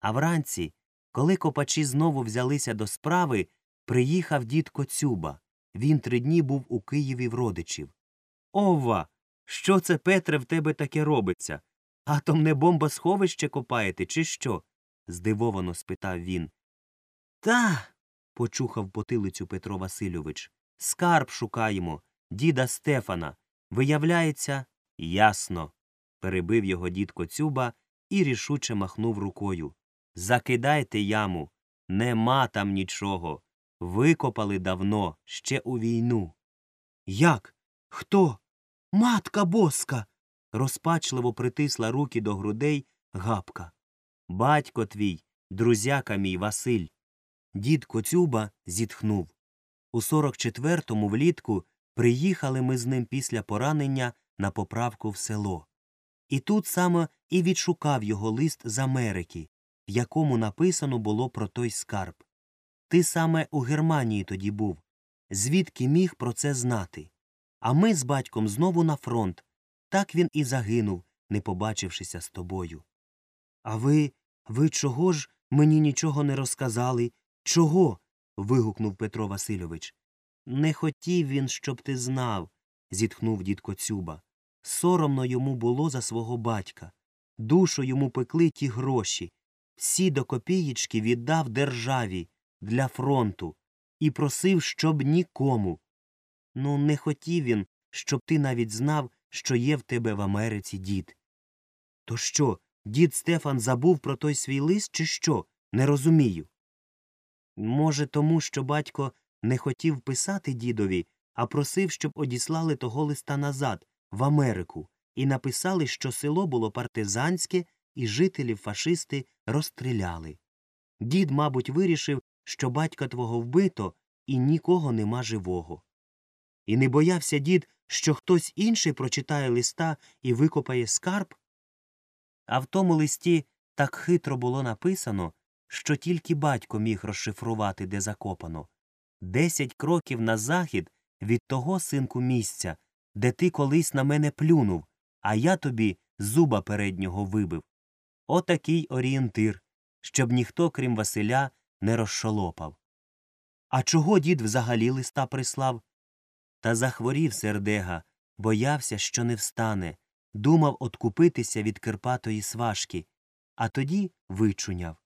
А вранці, коли копачі знову взялися до справи, приїхав дід Коцюба. Він три дні був у Києві в родичів. Ова! Що це, Петре, в тебе таке робиться? Атомне бомбосховище копаєте, чи що? здивовано спитав він. Та. почухав потилицю Петро Васильович. Скарб шукаємо, діда Стефана. Виявляється, ясно. перебив його дід Коцюба і рішуче махнув рукою. Закидайте яму. Нема там нічого. Викопали давно, ще у війну. Як? Хто? Матка боска. розпачливо притисла руки до грудей гапка. Батько твій, друзяка мій Василь. Дід Коцюба зітхнув. У 44-му влітку приїхали ми з ним після поранення на поправку в село. І тут саме і відшукав його лист з Америки, в якому написано було про той скарб. Ти саме у Германії тоді був. Звідки міг про це знати? А ми з батьком знову на фронт. Так він і загинув, не побачившися з тобою. А ви, ви чого ж мені нічого не розказали? Чого? вигукнув Петро Васильович. Не хотів він, щоб ти знав, зітхнув дід Коцюба. Соромно йому було за свого батька. Душу йому пекли ті гроші. Всі до копієчки віддав державі для фронту і просив, щоб нікому. Ну, не хотів він, щоб ти навіть знав, що є в тебе в Америці дід. То що, дід Стефан забув про той свій лист, чи що? Не розумію. Може, тому, що батько не хотів писати дідові, а просив, щоб одіслали того листа назад, в Америку, і написали, що село було партизанське і жителів фашисти розстріляли. Дід, мабуть, вирішив, що батька твого вбито і нікого нема живого. І не боявся дід, що хтось інший прочитає листа і викопає скарб? А в тому листі так хитро було написано, що тільки батько міг розшифрувати, де закопано. Десять кроків на захід від того синку місця, де ти колись на мене плюнув, а я тобі зуба переднього вибив. Отакий орієнтир, щоб ніхто, крім Василя, не розшолопав. А чого дід взагалі листа прислав? Та захворів сердега, боявся, що не встане, думав откупитися від Кирпатої сважки, а тоді вичуняв.